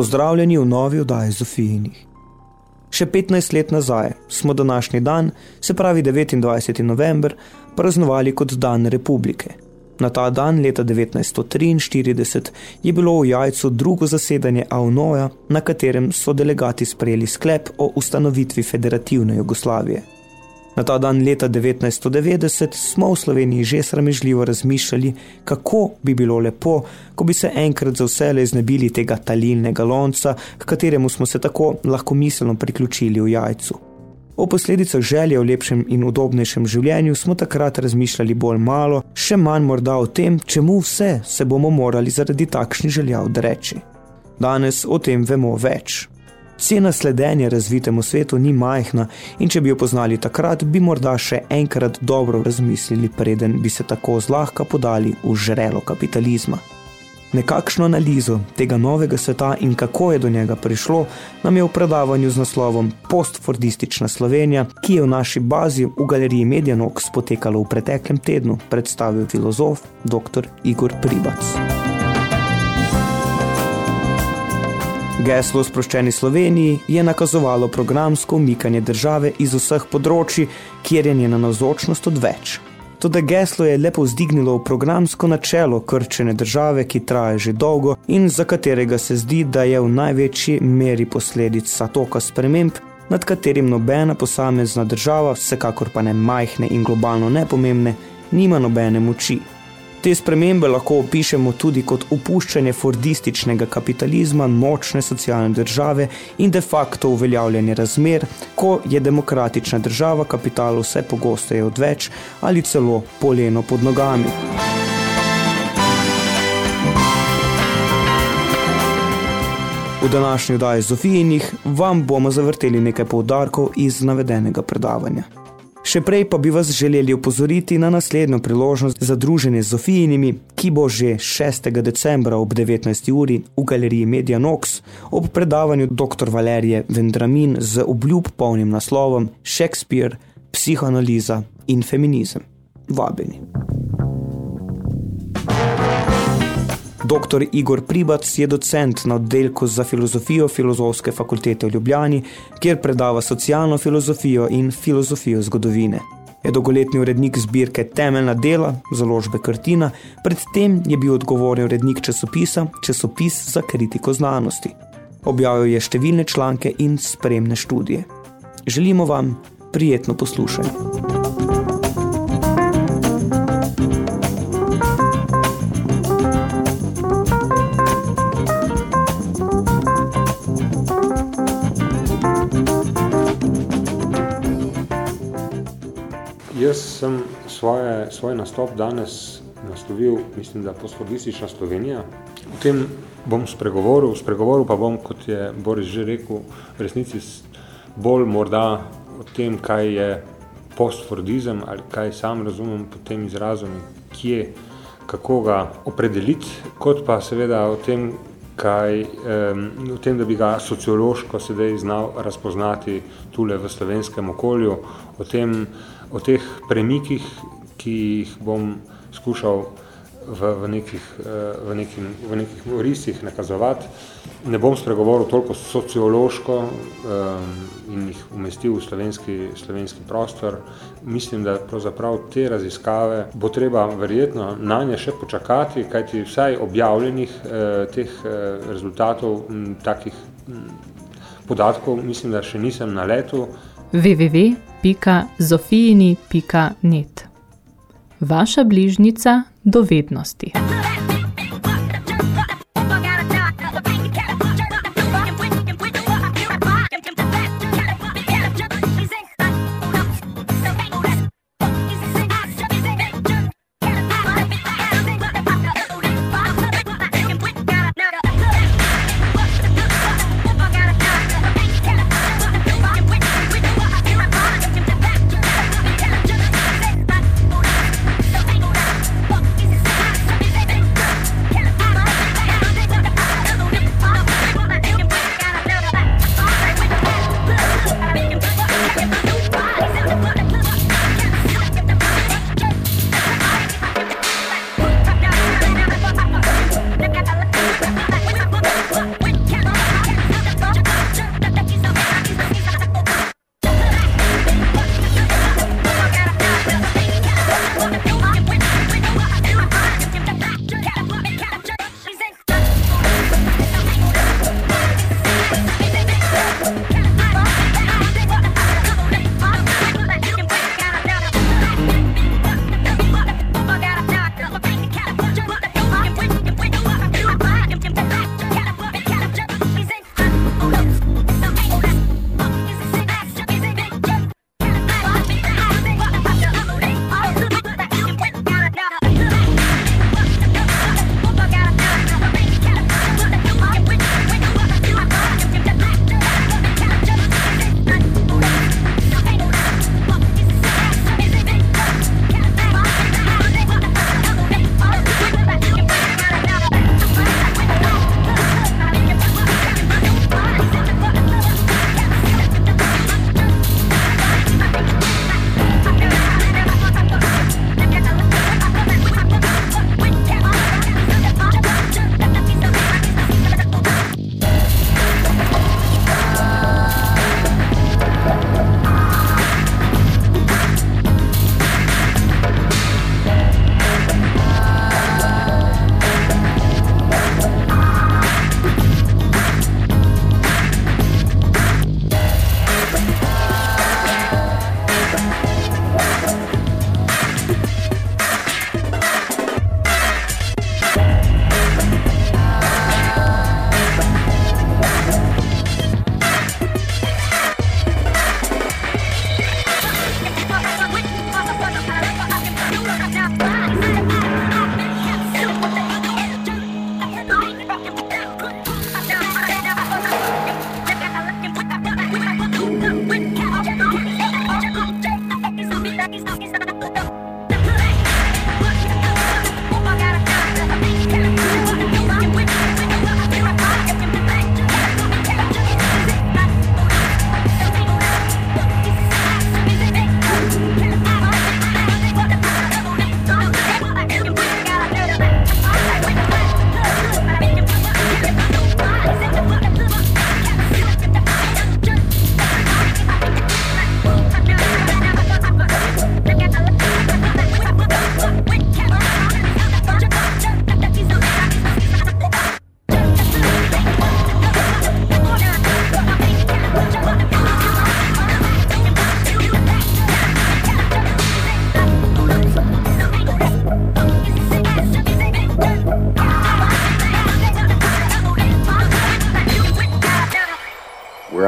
Pozdravljeni v novi oddaji Zofijinih. Še 15 let nazaj smo današnji dan, se pravi 29. november, praznovali kot Dan republike. Na ta dan leta 1943 je bilo v jajcu drugo zasedanje AUNOja, na katerem so delegati sprejeli sklep o ustanovitvi federativne Jugoslavije. Na ta dan leta 1990 smo v Sloveniji že sramežljivo razmišljali, kako bi bilo lepo, ko bi se enkrat za vse znebili tega talilnega lonca, k kateremu smo se tako lahko miselno priključili v jajcu. O posledicah želje v lepšem in udobnejšem življenju smo takrat razmišljali bolj malo, še manj morda o tem, čemu vse se bomo morali zaradi takšnih želja odreči. Danes o tem vemo več. Cena sledenja razvitemu svetu ni majhna in če bi jo poznali takrat, bi morda še enkrat dobro razmislili, preden bi se tako zlahka podali v žrelo kapitalizma. Nekakšno analizo tega novega sveta in kako je do njega prišlo, nam je v predavanju z naslovom Postfordistična Slovenija, ki je v naši bazi v galeriji Medianox potekalo v preteklem tednu, predstavil filozof dr. Igor Pribac. Geslo sproščeni Sloveniji je nakazovalo programsko umikanje države iz vseh področji, kjer je njena navzočnost odveč. Toda geslo je lepo vzdignilo v programsko načelo krčene države, ki traje že dolgo in za katerega se zdi, da je v največji meri posledica toka sprememb, nad katerim nobena posamezna država, vsekakor pa ne majhne in globalno nepomembne, nima nobene moči. Te spremembe lahko opišemo tudi kot upuščanje fordističnega kapitalizma, močne socialne države in de facto uveljavljanje razmer, ko je demokratična država kapitalu vse pogosteje odveč ali celo poleno pod nogami. V današnji oddaji Zofijinih vam bomo zavrteli nekaj poudarkov iz navedenega predavanja. Še prej pa bi vas želeli upozoriti na naslednjo priložnost za druženje z Zofijinimi, ki bo že 6. decembra ob 19. uri v galeriji Media Nox ob predavanju dr. Valerije Vendramin z obljub polnim naslovom Shakespeare, psihoanaliza in feminizem. Vabeni. Dr. Igor Pribac je docent na oddelku za filozofijo Filozofske fakultete v Ljubljani, kjer predava socialno filozofijo in filozofijo zgodovine. Je dolgoletni urednik zbirke Temeljna dela, založbe Krtina, predtem je bil odgovorni urednik časopisa Časopis za kritiko znanosti. Objavil je številne članke in spremne študije. Želimo vam prijetno poslušanje. Jaz sem svoje, svoj nastop danes naslovil, mislim, da postfordistična Slovenija. O tem bom spregovoril, spregovoril pa bom, kot je Boris že rekel, v resnici bolj morda o tem, kaj je postfordizem ali kaj sam razumem pod tem izrazom, kje, kako ga opredeliti, kot pa seveda o tem, kaj, um, o tem, da bi ga sociološko sedaj znal razpoznati tule v slovenskem okolju, o tem, o teh premikih, ki jih bom skušal v, v, nekih, eh, v, nekim, v nekih orisih nakazovati. Ne bom spregovoril toliko sociološko um, in jih umestil v slovenski, slovenski prostor. Mislim, da pravzaprav te raziskave bo treba verjetno na nje še počakati, kajti vsaj objavljenih eh, teh eh, rezultatov, m, takih m, podatkov, mislim, da še nisem na letu. www www.zofijini.net Vaša bližnica dovednosti.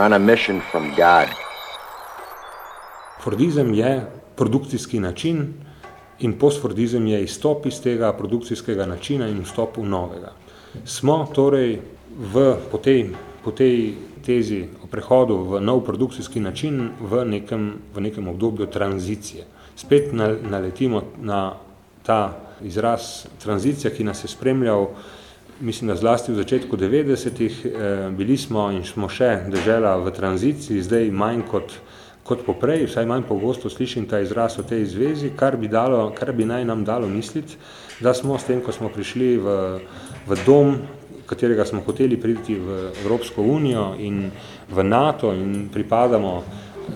On a mission from God. Fordizem je produkcijski način in postfordizem je izstop iz tega produkcijskega načina in vstop v novega. Smo torej v, po, tej, po tej tezi o prehodu v nov produkcijski način v nekem, v nekem obdobju tranzicije. Spet naletimo na ta izraz tranzicija, ki nas je spremljal, mislim, da zlasti v začetku 90-ih, eh, bili smo in smo še držela v tranziciji, zdaj manj kot, kot poprej, vsaj manj pogosto slišim ta izraz o tej zvezi, kar bi, dalo, kar bi naj nam dalo misliti, da smo s tem, ko smo prišli v, v dom, katerega smo hoteli priti v Evropsko unijo in v NATO in pripadamo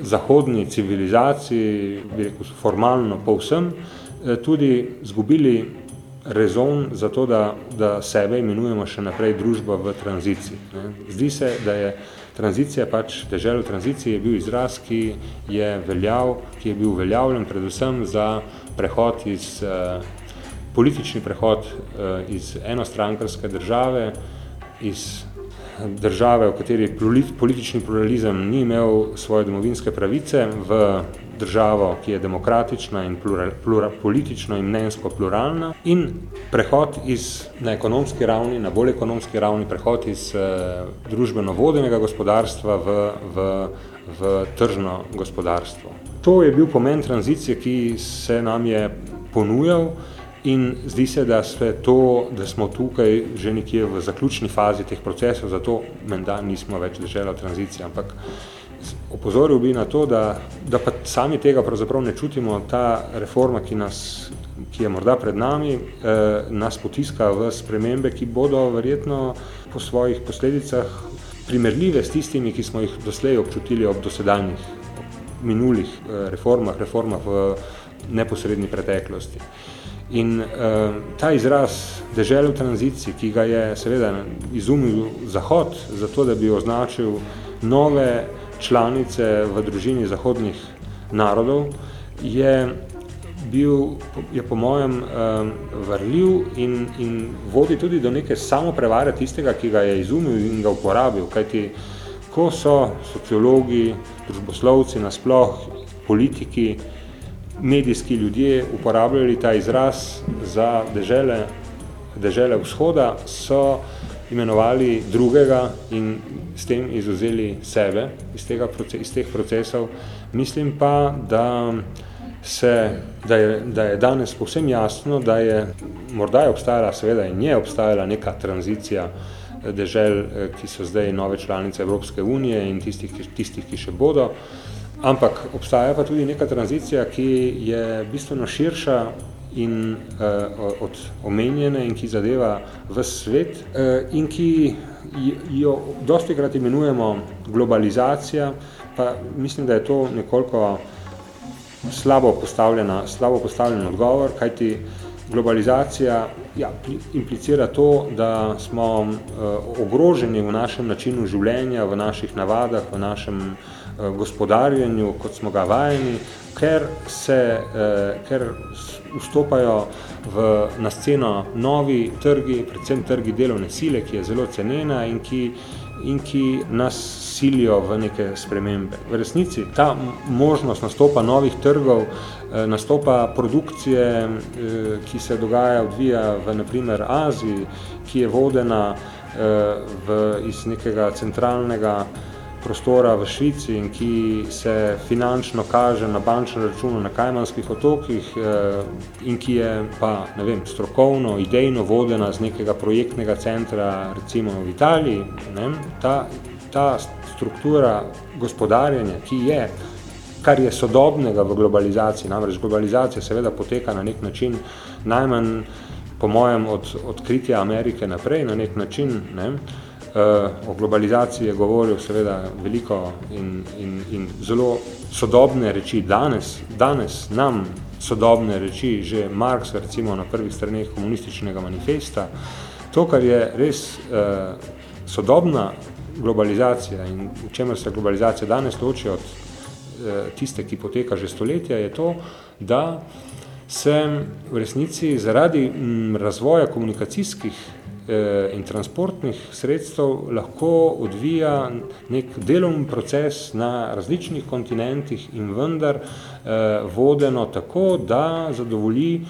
zahodni civilizaciji, bi rekel, formalno povsem, eh, tudi zgubili rezon za to, da, da sebe imenujemo še naprej družba v tranziciji. Ne. Zdi se, da je tranzicija pač, dežel v tranziciji je bil izraz, ki je veljav, ki je bil uveljavljen predvsem za prehod iz, eh, politični prehod eh, iz enostrankarske države, iz države, v kateri politični pluralizem ni imel svoje domovinske pravice, v državo, ki je demokratična in plural, plural, politično in mnenjsko pluralna in prehod iz, na ekonomski ravni, na bolj ekonomski ravni, prehod iz uh, družbeno vodenega gospodarstva v, v, v tržno gospodarstvo. To je bil pomen tranzicije, ki se nam je ponujal, In zdi se, da, to, da smo tukaj že nekje v zaključni fazi teh procesov, zato menda nismo več držela tranzicije, ampak opozoril bi na to, da, da pa sami tega pravzaprav ne čutimo, ta reforma, ki, nas, ki je morda pred nami, eh, nas potiska v spremembe, ki bodo verjetno po svojih posledicah primerljive s tistimi, ki smo jih doslej občutili ob dosedanjih minulih eh, reformah, reformah v neposredni preteklosti. In uh, ta izraz dežel v tranziciji, ki ga je seveda izumil Zahod, zato da bi označil nove članice v družini zahodnih narodov, je bil, je po mojem, um, varljiv in, in vodi tudi do neke samoprevare tistega, ki ga je izumil in ga uporabil. Kajti, ko so sociologi, družboslovci, nasploh, politiki, medijski ljudje uporabljali ta izraz za dežele, dežele vzhoda, so imenovali drugega in s tem izuzeli sebe iz, tega, iz teh procesov. Mislim pa, da, se, da, je, da je danes povsem jasno, da je morda je obstajala, seveda in je obstajala neka tranzicija dežel, ki so zdaj nove članice Evropske unije in tistih, tistih ki še bodo, Ampak obstaja pa tudi neka tranzicija, ki je bistveno širša in uh, od omenjene in ki zadeva v svet uh, in ki jo dosti krat imenujemo globalizacija, pa mislim, da je to nekoliko slabo, postavljena, slabo postavljen odgovor, kajti globalizacija ja, implicira to, da smo uh, ogroženi v našem načinu življenja, v naših navadah, v našem uh, gospodarjenju, kot smo ga vajeni, ker, se, eh, ker vstopajo v, na sceno novi trgi, predvsem trgi delovne sile, ki je zelo cenena in ki, in ki nas silijo v neke spremembe. V resnici ta možnost nastopa novih trgov, eh, nastopa produkcije, ki se dogaja, odvija v naprimer Aziji, ki je vodena v, iz nekega centralnega prostora v Švici in ki se finančno kaže na bančnem računu na Kajmanskih otokih eh, in ki je pa, ne vem, strokovno, idejno vodena z nekega projektnega centra, recimo v Italiji, ne, ta, ta struktura gospodarjenja, ki je, kar je sodobnega v globalizaciji, namreč globalizacija seveda poteka na nek način najmanj, po mojem, od odkritja Amerike naprej, na nek način, ne, Uh, o globalizaciji je govoril seveda veliko in, in, in zelo sodobne reči danes, danes nam sodobne reči, že Marx recimo na prvih straneh komunističnega manifesta, to, kar je res uh, sodobna globalizacija in v čemer se globalizacija danes loči od uh, tiste, ki poteka že stoletja, je to, da se v resnici zaradi m, razvoja komunikacijskih eh, in transportnih sredstev lahko odvija nek delovni proces na različnih kontinentih in vendar eh, vodeno tako, da zadovolji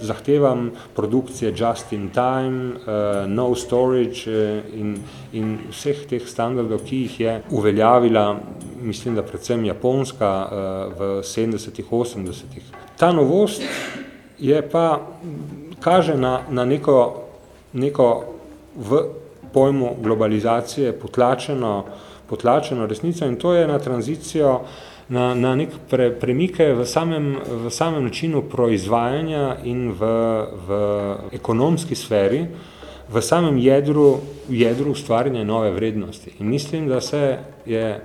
zahtevam produkcije just in time, uh, no storage in, in vseh teh standardov, ki jih je uveljavila, mislim, da predvsem Japonska uh, v 70-ih, 80-ih. Ta novost je pa, kaže na, na neko, neko v pojmu globalizacije potlačeno, potlačeno resnico in to je na tranzicijo na, na nek pre, premike v samem, v samem načinu proizvajanja in v, v ekonomski sferi, v samem jedru, jedru ustvarjanja nove vrednosti. In mislim, da se je,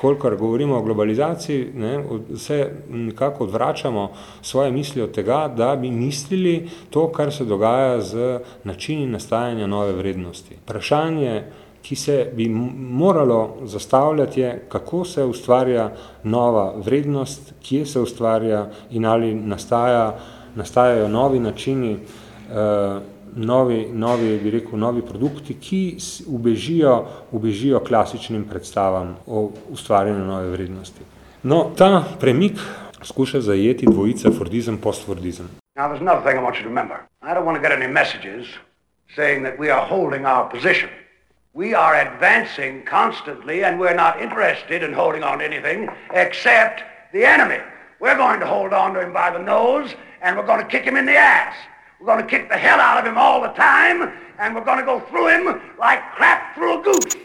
kolikor govorimo o globalizaciji, ne, se nekako odvračamo svoje misli od tega, da bi mislili to, kar se dogaja z načini nastajanja nove vrednosti. Vprašanje, ki se bi moralo zastavljati je, kako se ustvarja nova vrednost, kje se ustvarja in ali nastaja, nastajajo novi načini, uh, novi, novi, bi rekel, novi produkti, ki ubežijo, ubežijo klasičnim predstavam o ustvarjanju nove vrednosti. No, ta premik skuša zajeti dvojice Fordizem, post-Fordizem. Now, there's another thing I want you to remember. I don't want to get any messages saying that we are holding our position. We are advancing constantly, and we're not interested in holding on to anything except the enemy. We're going to hold on to him by the nose, and we're going to kick him in the ass. We're going to kick the hell out of him all the time, and we're going to go through him like crap through a goose.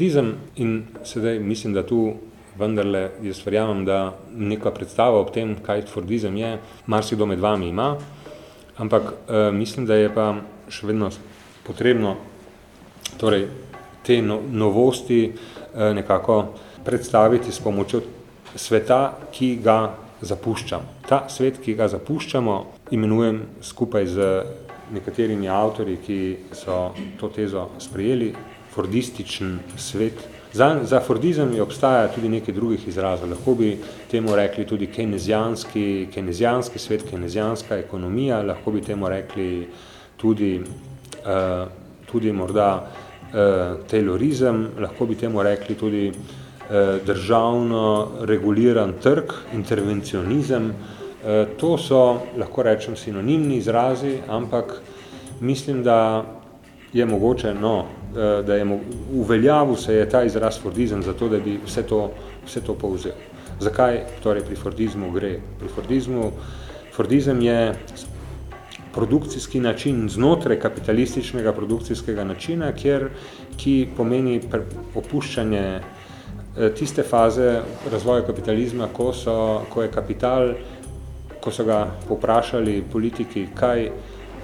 Fordizem in sedaj mislim, da tu vendarle jaz verjamem, da neka predstava ob tem, kaj Fordizem je, marsikdo med vami ima, ampak uh, mislim, da je pa še vedno potrebno torej, te no, novosti uh, nekako predstaviti s pomočjo sveta, ki ga zapuščam. Ta svet, ki ga zapuščamo, imenujem skupaj z nekaterimi avtori, ki so to tezo sprejeli, fordističen svet. Za, za fordizem je obstaja tudi nekaj drugih izrazov. Lahko bi temu rekli tudi kenezijanski, kenezijanski svet, kenezijanska ekonomija, lahko bi temu rekli tudi, uh, tudi morda uh, taylorizem, lahko bi temu rekli tudi uh, državno reguliran trg, intervencionizem, uh, Eh, to so, lahko rečem, sinonimni izrazi, ampak mislim, da je mogoče, no, eh, da je uveljavil se je ta izraz Fordizem zato, da bi vse to, vse to povzel. Zakaj torej pri Fordizmu gre? Pri Fordizmu, Fordizem je produkcijski način znotraj kapitalističnega produkcijskega načina, kjer, ki pomeni opuščanje eh, tiste faze razvoja kapitalizma, ko, so, ko je kapital ko so ga poprašali politiki, kaj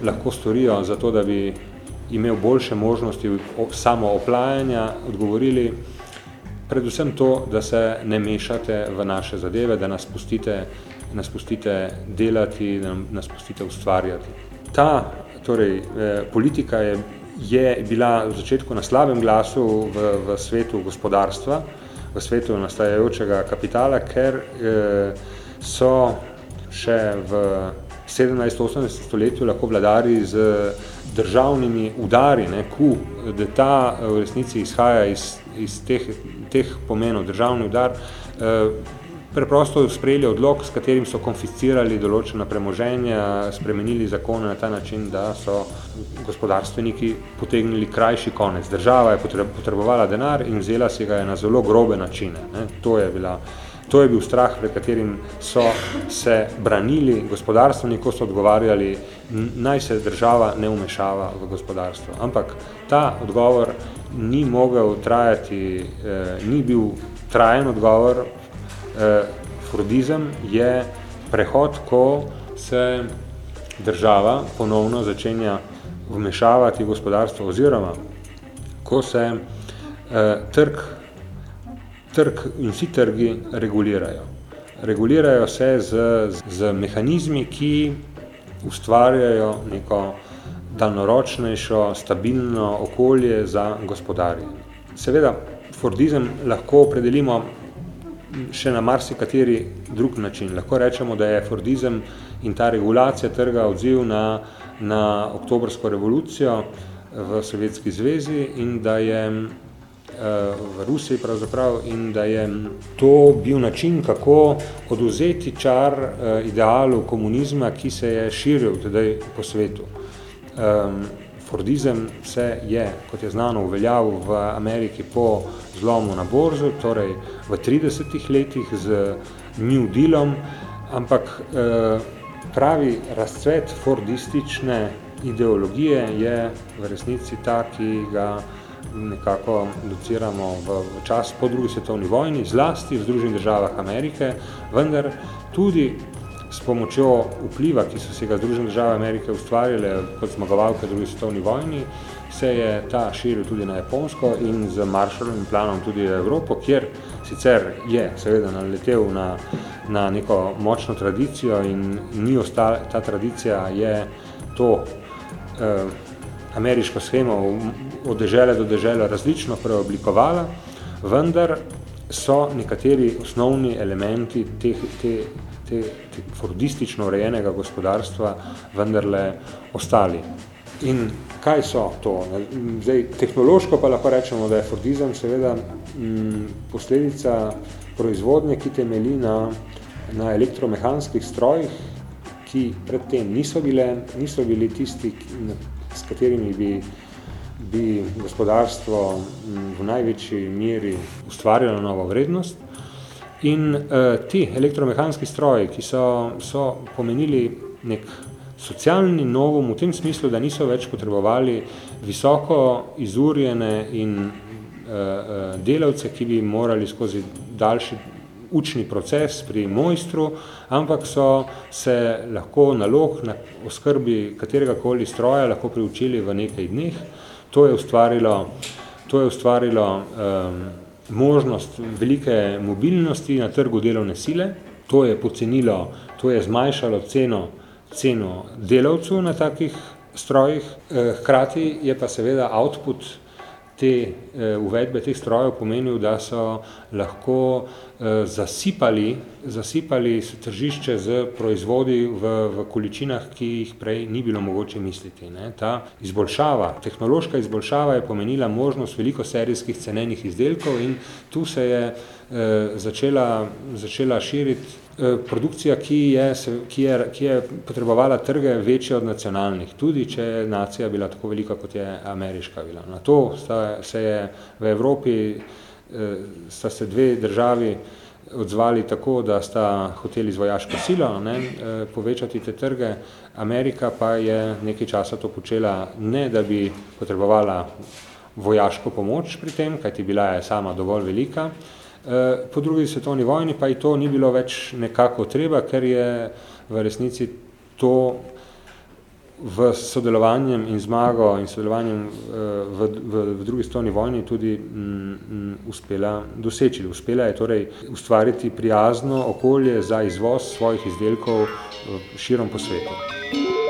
lahko storijo za to, da bi imel boljše možnosti samo oplajanja, odgovorili predvsem to, da se ne mešate v naše zadeve, da nas pustite, nas pustite delati, da nas pustite ustvarjati. Ta torej, eh, politika je, je bila v začetku na slabem glasu v, v svetu gospodarstva, v svetu nastajajočega kapitala, ker eh, so še v 17-18 stoletju lahko vladari z državnimi udari, ne, ku, da ta eh, v resnici izhaja iz, iz teh, teh pomenov, državni udar, eh, preprosto sprejeli odlog, s katerim so konfiscirali določena premoženja, spremenili zakone na ta način, da so gospodarstveniki potegnili krajši konec. Država je potrebovala denar in vzela si ga je na zelo grobe načine. Ne. To je bila To je bil strah, pred katerim so se branili gospodarstveni, ko so odgovarjali, naj se država ne umešava v gospodarstvo. Ampak ta odgovor ni mogel trajati, eh, ni bil trajen odgovor. Eh, Fordizem je prehod, ko se država ponovno začenja vmešavati v gospodarstvo oziroma ko se eh, trg trg in vsi trgi regulirajo. Regulirajo se z, z mehanizmi, ki ustvarjajo neko daljnoročnejšo, stabilno okolje za gospodarje. Seveda, Fordizem lahko opredelimo še na marsikateri drug način. Lahko rečemo, da je Fordizem in ta regulacija trga odziv na, na oktobrsko revolucijo v Sovjetski zvezi in da je v Rusiji pravzaprav in da je to bil način, kako oduzeti čar eh, idealu komunizma, ki se je širil tedaj po svetu. Fordizem se je, kot je znano, uveljavil v Ameriki po zlomu na borzu, torej v 30 letih z New Dealom, ampak eh, pravi razcvet fordistične ideologije je v resnici ta, ki ga nekako dociramo v, v čas po drugi svetovni vojni, zlasti v Združenih državah Amerike, vendar tudi s pomočjo vpliva, ki so se ga Združene države Amerike ustvarile kot zmagovalke drugi svetovni vojni, se je ta širil tudi na Japonsko in z Marshallovim planom tudi v Evropo, kjer sicer je seveda naletel na, na neko močno tradicijo in ni ostala, ta tradicija je to eh, ameriško schemo od dežele do dežele različno preoblikovala, vendar so nekateri osnovni elementi teh, te, te, te fordistično urejenega gospodarstva vendarle ostali. In kaj so to? Zdaj, tehnološko pa lahko rečemo, da je Fordizem seveda m, posledica proizvodnje, ki temeli na, na elektromehanskih strojih, ki predtem niso, bile, niso bili tisti, s katerimi bi, bi gospodarstvo v največji meri ustvarjalo novo vrednost. In uh, ti elektromehanski stroji, ki so, so pomenili nek socialni novum v tem smislu, da niso več potrebovali visoko izurjene in uh, delavce, ki bi morali skozi daljši učni proces pri mojstru, ampak so se lahko nalog na oskrbi katerega koli stroja lahko priučili v nekaj dneh. To je ustvarilo, to je ustvarilo um, možnost velike mobilnosti na trgu delovne sile, to je pocenilo, to je zmanjšalo ceno, ceno delavcu na takih strojih, eh, hkrati je pa seveda output te uh, uvedbe teh strojev pomenil, da so lahko uh, zasipali, zasipali tržišče z proizvodi v, v količinah, ki jih prej ni bilo mogoče misliti. Ne. Ta izboljšava, tehnološka izboljšava je pomenila možnost veliko serijskih cenenih izdelkov in tu se je uh, začela, začela širiti Eh, produkcija, ki je, ki, je, ki je potrebovala trge večje od nacionalnih, tudi če je nacija bila tako velika, kot je ameriška bila. Na to sta, se je v Evropi, eh, sta se dve državi odzvali tako, da sta hoteli z vojaško silo ne, eh, povečati te trge. Amerika pa je nekaj časa to počela ne, da bi potrebovala vojaško pomoč pri tem, kajti bila je sama dovolj velika, Eh, po drugi svetovni vojni pa je to ni bilo več nekako treba, ker je v resnici to v sodelovanjem in zmago in sodelovanjem eh, v, v, v drugi svetovni vojni tudi m, m, uspela doseči. Uspela je torej ustvariti prijazno okolje za izvoz svojih izdelkov eh, širom po svetu.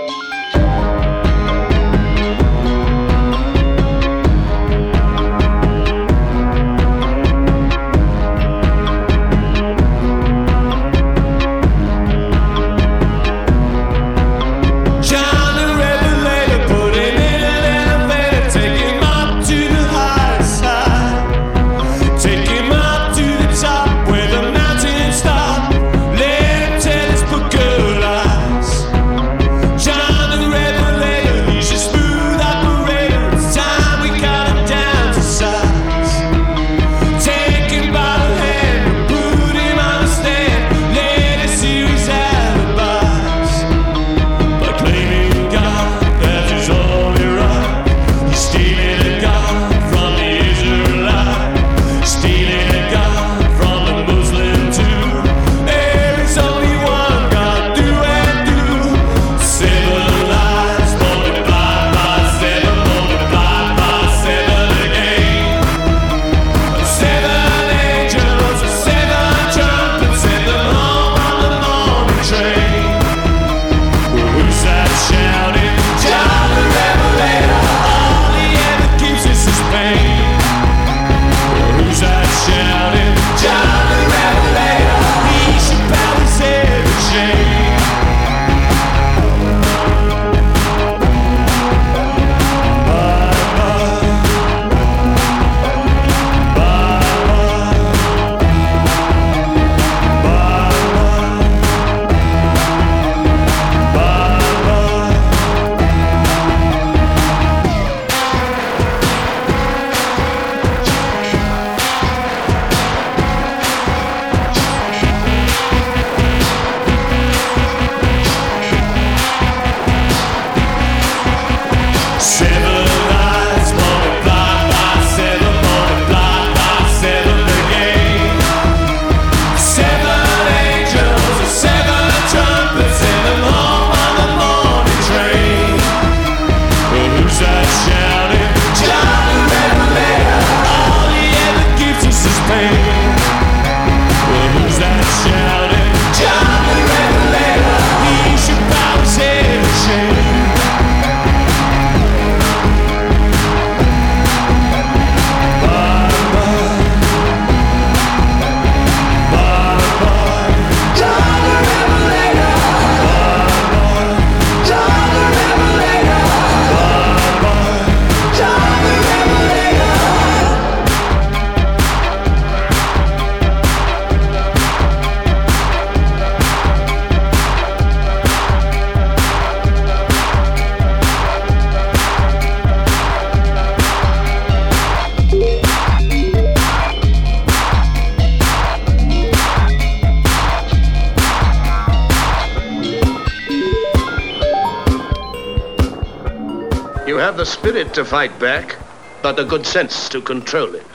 To fight back, but the good sense to control it.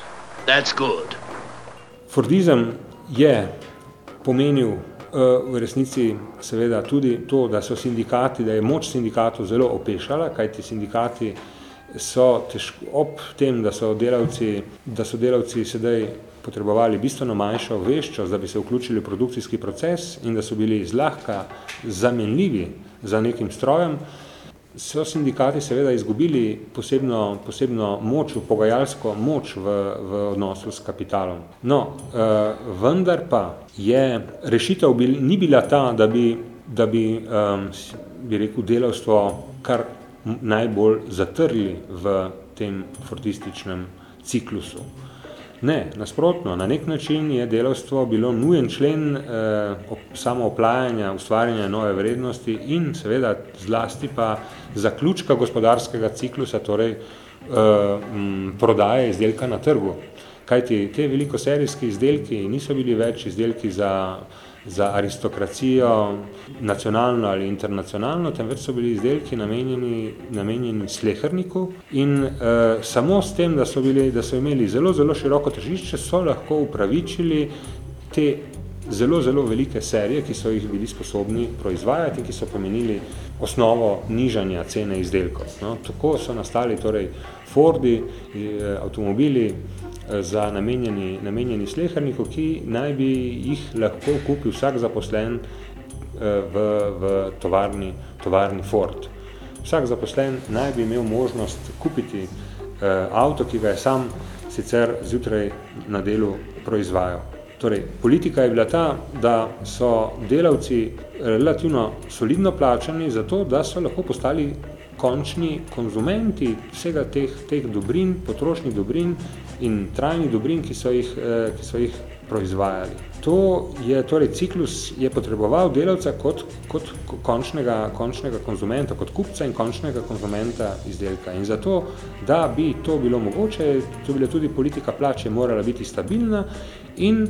That's good. Fordizem je pomenil v resnici seveda tudi to, da so sindikati, da je moč sindikatov zelo opešala, kajti sindikati so težko, ob tem, da so delavci, da so delavci sedaj potrebovali bistveno manjšo veščost, da bi se vključili v produkcijski proces in da so bili zlahka zamenljivi za nekim strojem, so sindikati seveda izgubili posebno, posebno moč, pogajalsko moč v, v odnosu s kapitalom. No, uh, vendar pa je rešitev bil, ni bila ta, da bi, da bi, um, bi rekel, delavstvo kar najbolj zatrli v tem fortističnem ciklusu. Ne, nasprotno, na nek način je delavstvo bilo nujen člen eh, samo oplajanja, ustvarjanja nove vrednosti in seveda zlasti pa zaključka gospodarskega ciklusa, torej eh, m, prodaje izdelka na trgu. Kajti te velikoserijski izdelki niso bili več izdelki za za aristokracijo, nacionalno ali internacionalno, temveč so bili izdelki namenjeni, namenjeni slehrniku in uh, samo s tem, da so, bili, da so imeli zelo, zelo široko tržišče, so lahko upravičili te zelo, zelo velike serije, ki so jih bili sposobni proizvajati in ki so pomenili osnovo nižanja cene izdelkov. No, tako so nastali torej Fordi, eh, avtomobili, za namenjeni, namenjeni sleherniku, ki naj bi jih lahko kupil vsak zaposlen eh, v, v tovarni, tovarni Ford. Vsak zaposlen naj bi imel možnost kupiti eh, avto, ki ga je sam sicer zjutraj na delu proizvajal. Torej, politika je bila ta, da so delavci relativno solidno plačani zato, da so lahko postali končni konzumenti vsega teh, teh dobrin, potrošnih dobrin, in trajnih dobrin, ki so jih, eh, ki so jih proizvajali. To je, torej ciklus je potreboval delavca kot, kot končnega, končnega konzumenta, kot kupca in končnega konzumenta izdelka. In zato, da bi to bilo mogoče, to bila tudi politika plače morala biti stabilna in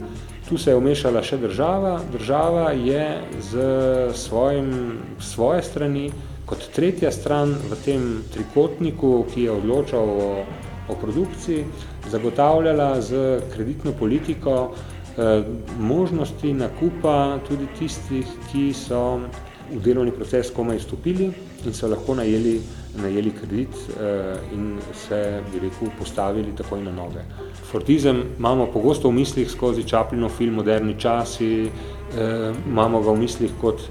tu se je umešala še država. Država je z svojim, svoje strani kot tretja stran v tem trikotniku, ki je odločal o o produkciji, zagotavljala z kreditno politiko eh, možnosti nakupa tudi tistih, ki so v delovni proces komaj stopili in so lahko najeli, najeli kredit eh, in se, bi rekel, postavili takoj na noge. Fortizem imamo pogosto v mislih skozi Čaplinov film Moderni časi, eh, imamo ga v mislih kot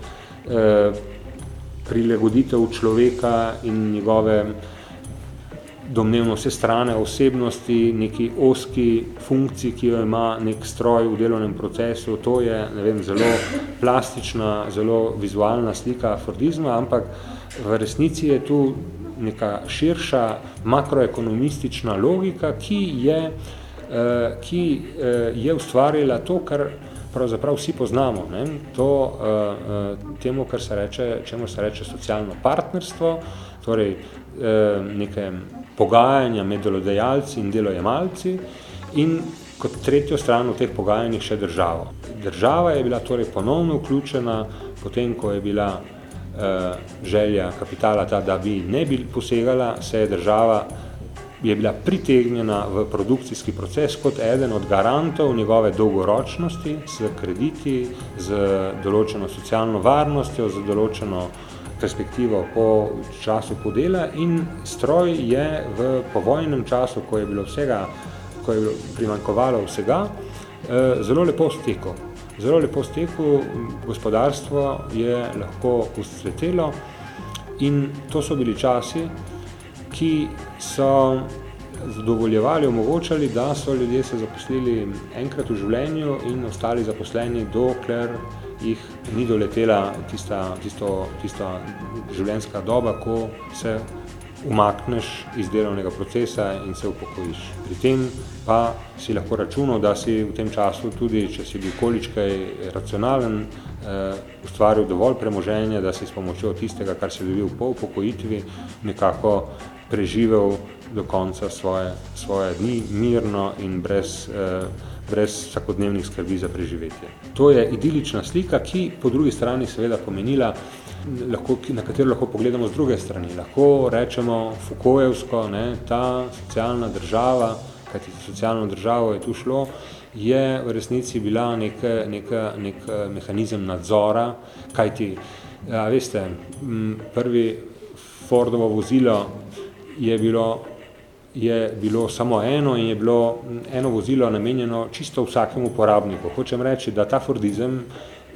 prilagoditev človeka in njegove domnevno vse strane osebnosti, neki oski funkciji, ki jo ima nek stroj v delovnem procesu, to je ne vem, zelo plastična, zelo vizualna slika Fordizma, ampak v resnici je tu neka širša makroekonomistična logika, ki je, eh, ki eh, je ustvarila to, kar pravzaprav vsi poznamo, ne? to eh, temu, kar se reče, čemu se reče socialno partnerstvo, torej neke pogajanja med delodajalci in delojemalci in kot tretjo stran v teh pogajanjih še državo. Država je bila torej ponovno vključena, potem ko je bila eh, želja kapitala ta, da bi ne bi posegala, se je država je bila pritegnjena v produkcijski proces kot eden od garantov njegove dolgoročnosti s krediti, z določeno socialno varnostjo, z določeno perspektivo po času podela in stroj je v povojnem času, ko je bilo vsega, ko je primankovalo vsega, eh, zelo lepo stekel. Zelo lepo stekel, gospodarstvo je lahko ustretelo in to so bili časi, ki so zadovoljevali, omogočali, da so ljudje se zaposlili enkrat v življenju in ostali zaposleni, dokler jih ni doletela tista, tisto, tista življenjska doba, ko se umakneš iz delovnega procesa in se upokojiš. Pri tem pa si lahko računal, da si v tem času tudi, če si bil količkaj racionalen, eh, ustvaril dovolj premoženja, da si s pomočjo tistega, kar si dobil po upokojitvi, nekako preživel do konca svoje, svoje dni mirno in brez eh, brez vsakodnevnih skrbi za preživetje. To je idilična slika, ki po drugi strani seveda pomenila, lahko, na katero lahko pogledamo z druge strani. Lahko rečemo Foucaultevsko, ne, ta socialna država kajti socialno državo je tu šlo, je v resnici bila nek, nek, nek mehanizem nadzora, kajti, ja, veste, prvi Fordovo vozilo je bilo, je bilo samo eno in je bilo eno vozilo namenjeno čisto vsakemu uporabniku. Hočem reči, da ta Fordizem,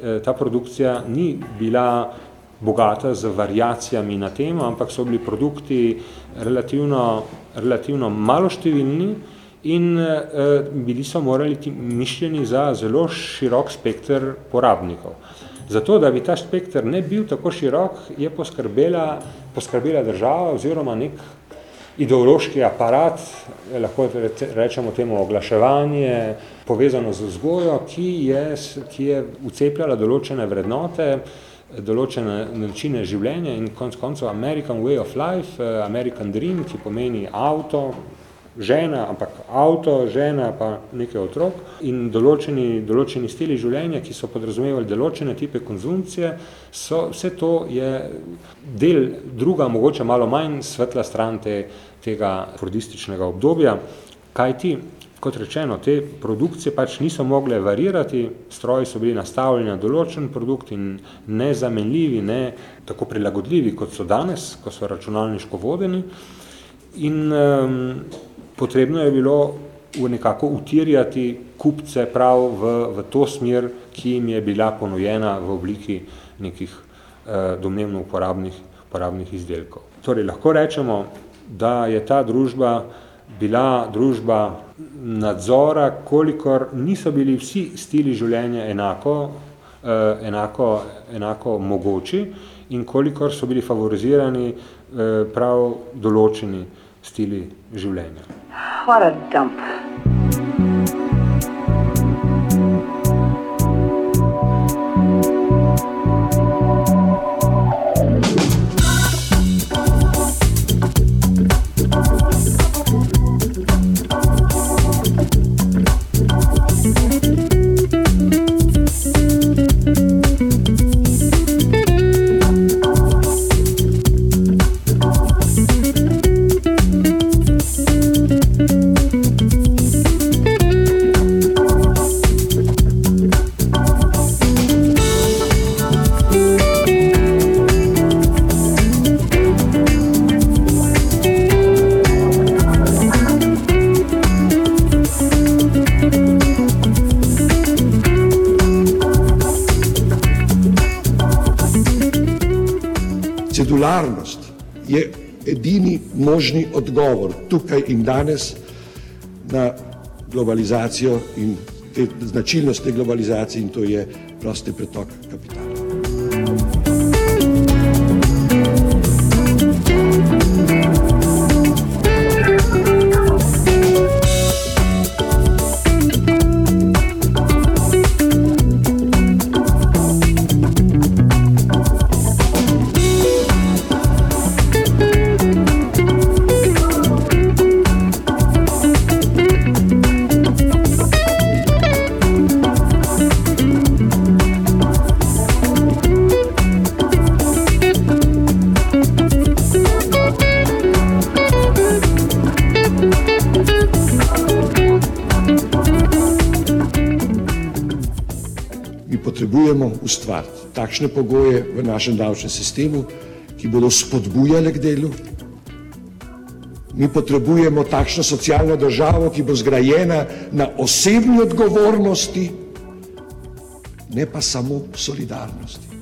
eh, ta produkcija ni bila bogata z variacijami na temo, ampak so bili produkti relativno, relativno maloštevilni in eh, bili so morali ti mišljeni za zelo širok spektr porabnikov. Zato, da bi ta spektr ne bil tako širok, je poskrbela, poskrbela država oziroma nek ideološki aparat, lahko rečemo temu oglaševanje, povezano z vzgojo, ki je, ki je ucepljala določene vrednote, določene načine življenja in konc koncev American Way of Life, eh, American Dream, ki pomeni avto, žena, ampak avto, žena pa nekaj otrok in določeni, določeni stili življenja, ki so podrazumevali določene tipe konzumcije, so, vse to je del druga, mogoče malo manj svetla stran te, tega fordističnega obdobja, kaj ti, kot rečeno, te produkcije pač niso mogle varirati, stroji so bili nastavljeni na določen produkt in nezamenljivi, ne tako prilagodljivi, kot so danes, ko so računalniško vodeni. In um, potrebno je bilo v nekako utirjati kupce prav v, v to smer, ki jim je bila ponujena v obliki nekih eh, domnevno uporabnih, uporabnih izdelkov. Torej, lahko rečemo, da je ta družba bila družba nadzora, kolikor niso bili vsi stili življenja enako, eh, enako, enako mogoči in kolikor so bili favorizirani eh, prav določeni stili življenja. What a dump. Možni odgovor tukaj in danes na globalizacijo in te značilnosti globalizacije in to je prosti pretok kapitala. Takšne pogoje v našem davčnem sistemu, ki bodo spodbujale k delu. Mi potrebujemo takšno socialno državo, ki bo zgrajena na osebni odgovornosti, ne pa samo solidarnosti.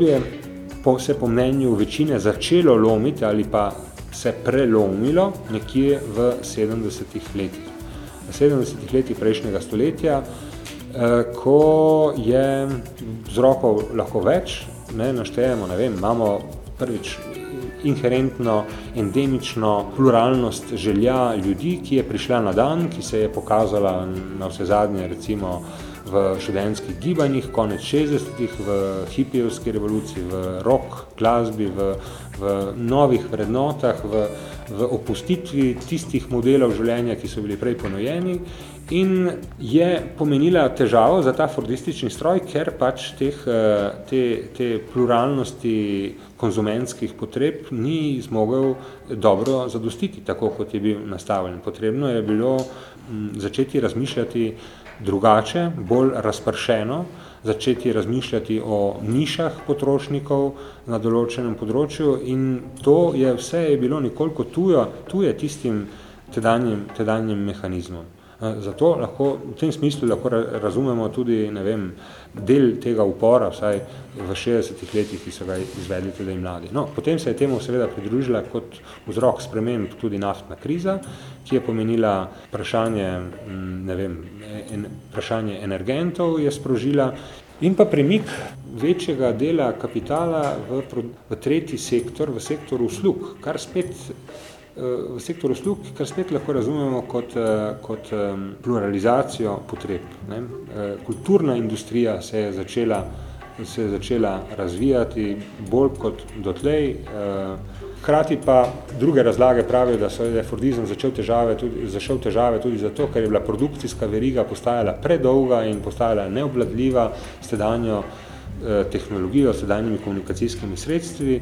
Obdobje po, se po mnenju večine začelo lomiti ali pa se prelomilo nekje v 70-ih letih. V 70-ih letih prejšnjega stoletja, eh, ko je vzrokov lahko več, ne, naštejemo, ne vem, imamo prvič inherentno, endemično pluralnost želja ljudi, ki je prišla na dan, ki se je pokazala na vse zadnje, recimo, v študentskih gibanjih, konec 60-ih, v hipijevski revoluciji, v rock glasbi, v, v novih vrednotah, v, v opustitvi tistih modelov življenja, ki so bili prej ponojeni in je pomenila težavo za ta fordistični stroj, ker pač teh, eh, te, te pluralnosti konzumentskih potreb ni zmogel dobro zadostiti, tako kot je bil nastavljen. Potrebno je bilo začeti razmišljati drugače, bolj razpršeno, začeti razmišljati o nišah potrošnikov na določenem področju in to je vse je bilo nekoliko tujo, tuje tistim tedanjim, tedanjim mehanizmom. Zato lahko, v tem smislu lahko razumemo tudi, ne vem, del tega upora, vsaj v 60 letih, ki so ga izvedli tudi mladi. No, potem se je temu seveda pridružila kot vzrok sprememb tudi naftna kriza, ki je pomenila vprašanje, ne vem, en, vprašanje energentov je sprožila in pa premik večjega dela kapitala v, v tretji sektor, v sektor uslug, kar spet v sektoru slug, kar spet lahko razumemo kot, eh, kot pluralizacijo potreb. Ne. Eh, kulturna industrija se je začela, se je začela razvijati bolj kot dotlej, eh, Hkrati pa druge razlage pravijo, da so je Fordizem začel težave, tudi, zašel težave tudi zato, ker je bila produkcijska veriga postajala predolga in postajala neobladljiva s tedanjo eh, tehnologijo, s tedanjimi komunikacijskimi sredstvi.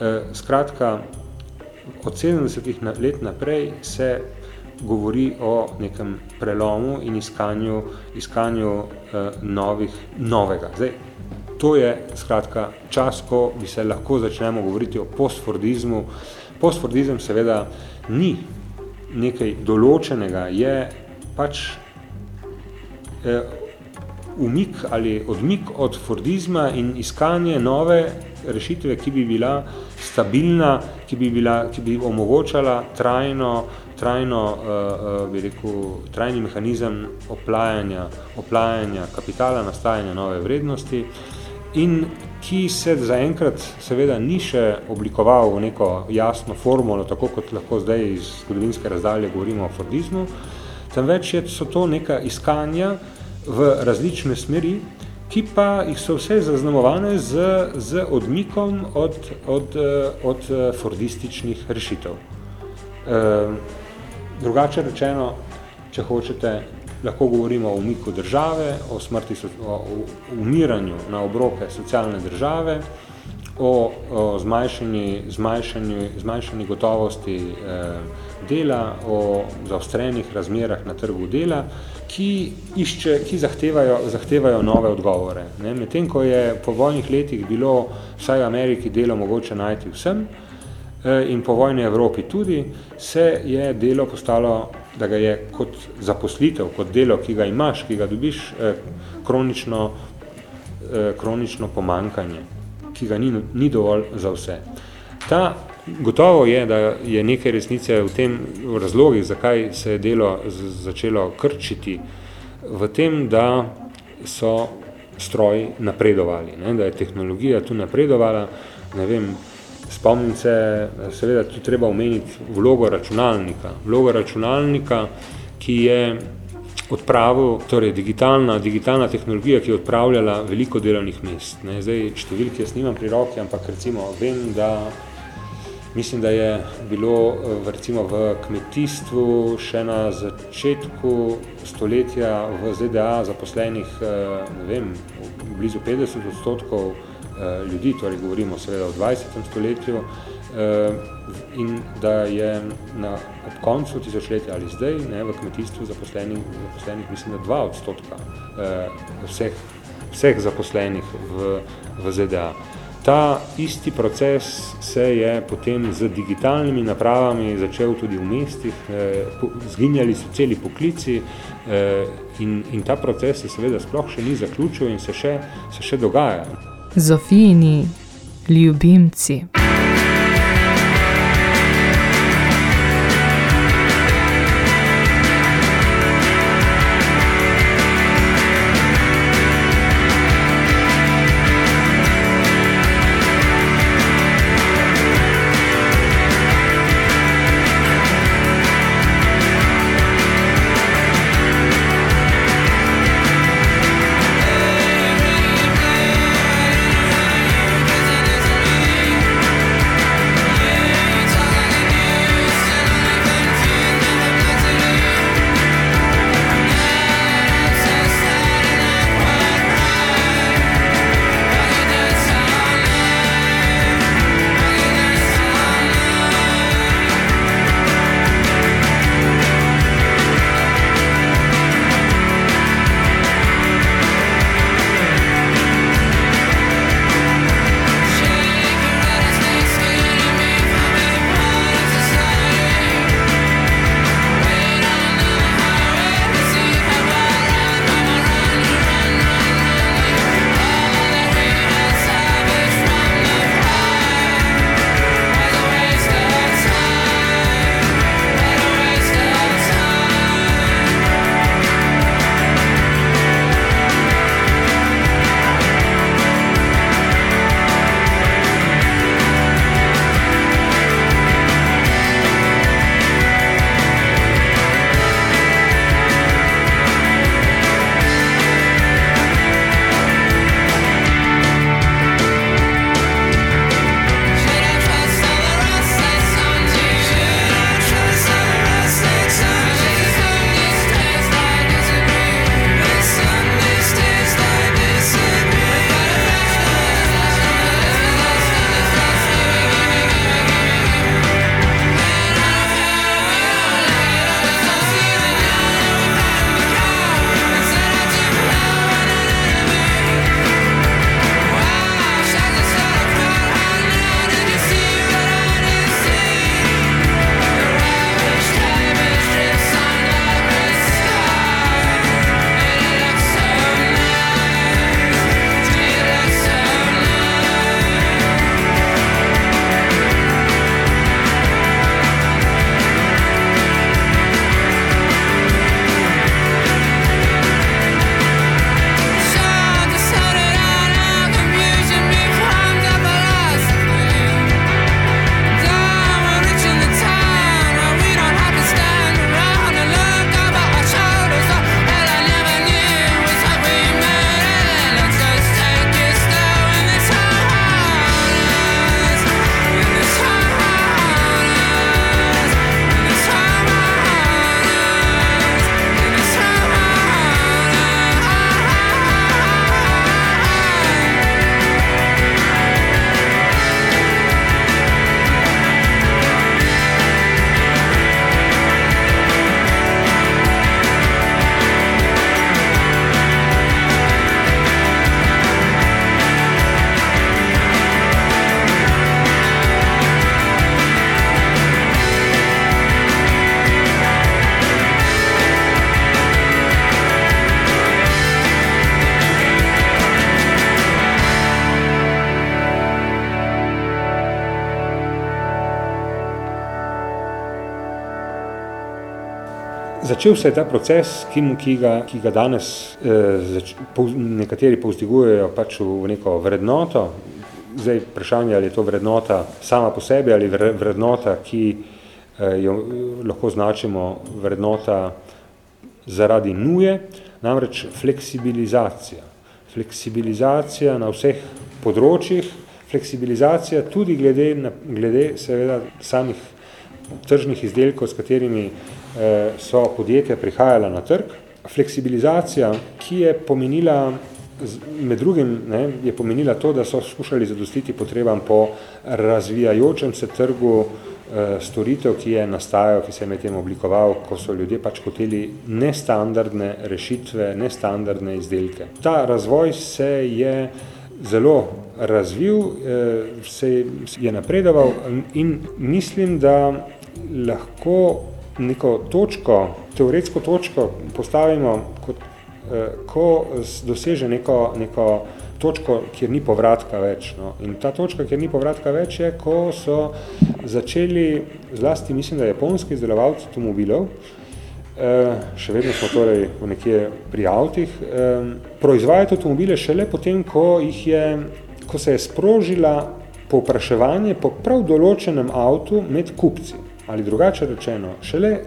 Eh, skratka, od 70 let naprej se govori o nekem prelomu in iskanju, iskanju uh, novih, novega. Zdaj, to je skratka čas, ko bi se lahko začnemo govoriti o postfordizmu. Postfordizem seveda ni nekaj določenega, je pač eh, umik ali odmik od fordizma in iskanje nove rešitve, ki bi bila stabilna, ki bi, bila, ki bi omogočala trajno, trajno uh, uh, bi rekel, trajni mehanizem oplajanja, oplajanja kapitala, nastajanja nove vrednosti in ki se zaenkrat seveda ni še oblikoval v neko jasno formulo, tako kot lahko zdaj iz zgodovinske razdalje govorimo o Fordizmu, temveč je, so to neka iskanja v različne smeri, ki pa jih so vse zaznamovane z, z odmikom od, od, eh, od eh, fordističnih rešitev. E, drugače rečeno, če hočete, lahko govorimo o umiku države, o smrti, o, o umiranju na obroke socialne države, o, o zmanjšanji, zmanjšanji, zmanjšanji gotovosti e, dela, o zaostrenih razmerah na trgu dela, ki, išče, ki zahtevajo, zahtevajo nove odgovore. Medtem, ko je po vojnih letih bilo vsaj v Ameriki delo mogoče najti vsem eh, in po vojni Evropi tudi, se je delo postalo, da ga je kot zaposlitev, kot delo, ki ga imaš, ki ga dobiš, eh, kronično, eh, kronično pomankanje, ki ga ni, ni dovolj za vse. Ta Gotovo je, da je nekaj resnice v tem v razlogih, zakaj se je delo začelo krčiti, v tem, da so stroji napredovali, ne, da je tehnologija tu napredovala, ne vem, spomnim se, seveda tu treba omeniti vlogo računalnika, vlogo računalnika, ki je odpravil, torej digitalna, digitalna tehnologija, ki je odpravljala veliko delovnih mest. Ne. Zdaj, številke jaz nimam pri roki, ampak recimo vem, da Mislim, da je bilo eh, recimo v kmetijstvu še na začetku stoletja v ZDA zaposlenih, eh, ne vem, blizu 50 odstotkov eh, ljudi, torej govorimo seveda o 20. stoletju, in da je na, ob koncu tisočletja ali zdaj ne, v kmetijstvu zaposlenih, zaposlenih mislim, da 2 odstotka vseh, vseh zaposlenih v, v ZDA. Ta isti proces se je potem z digitalnimi napravami začel tudi v mestih, eh, zginjali so celi poklici eh, in, in ta proces se seveda sploh še ni zaključil in se še, se še dogaja. Zofijini ljubimci. Začel se je ta proces, ki, ga, ki ga danes eh, zač, po, nekateri povzdigujejo pač v, v neko vrednoto. Zdaj vprašanje, ali je to vrednota sama po sebi ali vrednota, ki eh, jo lahko značimo vrednota zaradi nuje, namreč fleksibilizacija. Fleksibilizacija na vseh področjih, fleksibilizacija tudi glede, na, glede seveda samih tržnih izdelkov, s katerimi so podjetja prihajala na trg. Fleksibilizacija, ki je pomenila, med drugim, ne, je pomenila to, da so skušali zadostiti potrebam po razvijajočem se trgu eh, storitev, ki je nastajal, ki se je med tem oblikoval, ko so ljudje pač hoteli nestandardne rešitve, nestandardne izdelke. Ta razvoj se je zelo razvil, eh, se je napredoval in mislim, da lahko neko točko, teoretsko točko postavimo, kot, eh, ko doseže neko, neko točko, kjer ni povratka več. No. In ta točka, kjer ni povratka več, je, ko so začeli, zlasti mislim, da japonski izdelovalci avtomobilov, eh, še vedno smo torej v nekje pri avtih, eh, proizvajati avtomobile šele potem, ko, jih je, ko se je sprožila povpraševanje po prav določenem avtu med kupci ali drugače rečeno, šele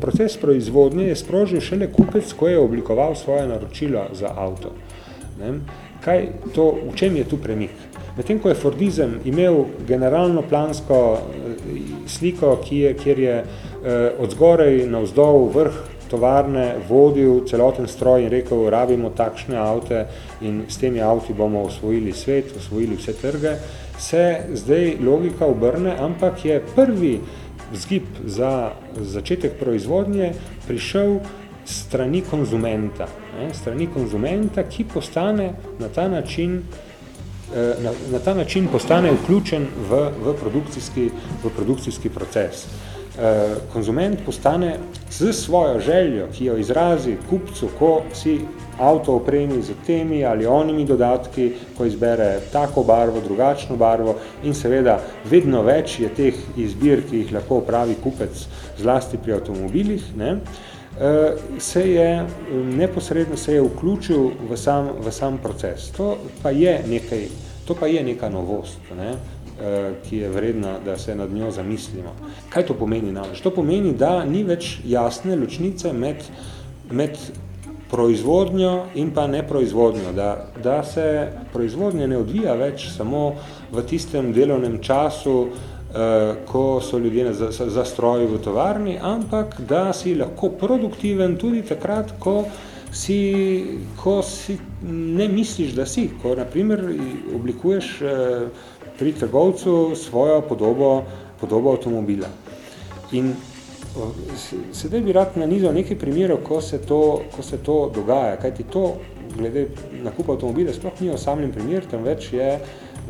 proces proizvodnje je sprožil šele kupec, ko je oblikoval svoje naročilo za avto. Ne? Kaj to, v čem je tu premik? Medtem, ko je Fordizem imel generalno plansko eh, sliko, ki je, kjer je eh, od zgorej na vzdol vrh tovarne vodil celoten stroj in rekel, rabimo takšne avte in s temi avti bomo osvojili svet, osvojili vse trge, se zdaj logika obrne, ampak je prvi vzgib za začetek proizvodnje prišel strani konzumenta, ne, strani konzumenta, ki postane na ta način eh, na, na ta način postane vključen v, v, produkcijski, v produkcijski proces. Eh, konzument postane z svojo željo, ki jo izrazi kupcu, ko si avto opremi z temi ali onimi dodatki, ko izbere tako barvo, drugačno barvo in seveda vedno več je teh izbir, ki jih lahko pravi kupec zlasti pri avtomobilih, ne, eh, se je neposredno se je vključil v sam, v sam proces. To pa je nekaj, to pa je neka novost, ne, ki je vredna, da se nad njo zamislimo. Kaj to pomeni namreč? To pomeni, da ni več jasne ločnice med, med proizvodnjo in pa neproizvodnjo, da, da se proizvodnja ne odvija več samo v tistem delovnem času, eh, ko so ljudje za, za stroji v tovarni, ampak da si lahko produktiven tudi takrat, ko si, ko si ne misliš, da si, ko naprimer oblikuješ eh, pri trgovcu svojo podobo, podobo avtomobila. In Sedaj bi rad nanizal nekaj primerov, ko se to, ko se to dogaja, kajti to, glede nakupa avtomobile, sploh ni osamljen primer, temveč je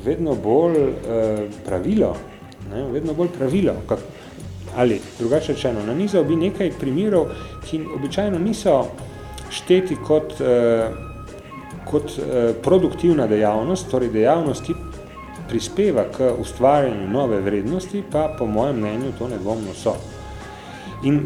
vedno bolj eh, pravilo, ne, vedno bolj pravilo, kak, ali drugače rečeno, nanizal bi nekaj primerov, ki običajno niso šteti kot, eh, kot eh, produktivna dejavnost, torej dejavnost, ki prispeva k ustvarjanju nove vrednosti, pa po mojem mnenju to nedvomno so. In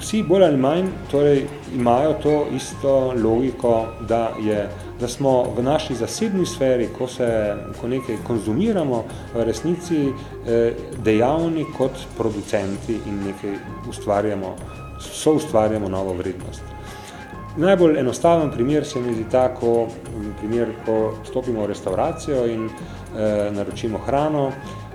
vsi bolj ali manj torej, imajo to isto logiko, da, je, da smo v naši zasebni sferi, ko, se, ko nekaj konzumiramo, v resnici eh, dejavni kot producenti in nekaj ustvarjamo, so ustvarjamo novo vrednost. Najbolj enostaven primer se mi zdi tako, primer, ko stopimo v restauracijo in naročimo hrano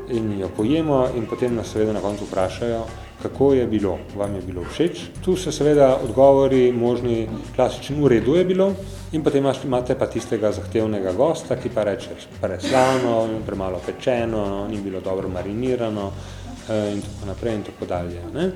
in jo pojemo in potem nas seveda na koncu vprašajo, kako je bilo, vam je bilo všeč. Tu so seveda odgovori možni klasični, v redu je bilo in potem imate pa tistega zahtevnega gosta, ki pa reče preslano, premalo pečeno, ni bilo dobro marinirano eh, in tako naprej in tako dalje. Ne?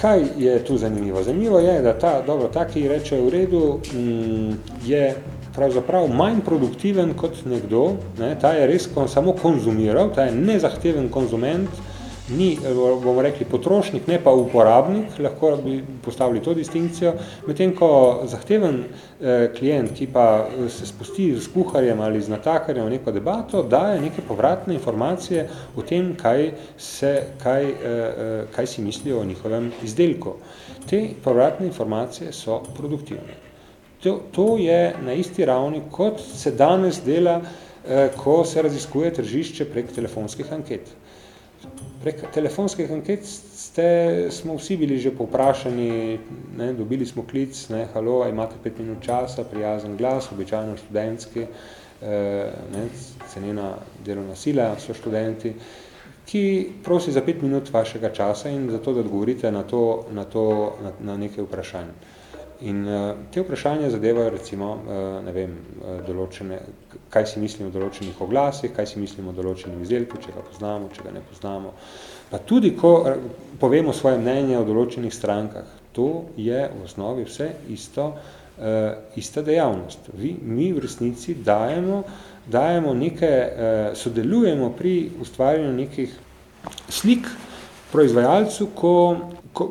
Kaj je tu zanimivo? Zanimivo je, da ta, dobro, ta, ki reče v redu, mm, je pravzaprav manj produktiven kot nekdo, ne? ta je res kon, samo konzumiral, ta je nezahteven konzument, ni, bomo rekli, potrošnik, ne pa uporabnik, lahko bi postavili to distinkcijo, medtem ko zahteven eh, klient, ki pa se spusti z kuharjem ali z natakarjem v neko debato, daje neke povratne informacije o tem, kaj, se, kaj, eh, eh kaj si mislijo o njihovem izdelku. Te povratne informacije so produktivne. To, to je na isti ravni, kot se danes dela, eh, ko se raziskuje tržišče prek telefonskih anket. Prek telefonskih anket ste, smo vsi bili že povprašani, ne, dobili smo klic, ne, halo, imate pet minut časa, prijazen glas, običajno študentski, eh, ne, cenena delovna sila so študenti, ki prosi za pet minut vašega časa in za to, da odgovorite na, to, na, to, na, na nekaj vprašanj. In uh, te vprašanja zadevajo recimo, uh, ne vem, uh, določene, kaj si mislimo o določenih oglasih, kaj si mislimo o določenem izdelku, če ga poznamo, če ga ne poznamo. Pa tudi, ko povemo svoje mnenje o določenih strankah, to je v osnovi vse isto, ista dejavnost. Vi, mi v resnici dajemo, dajemo neke, sodelujemo pri ustvarjanju nekih slik proizvajalcu, ko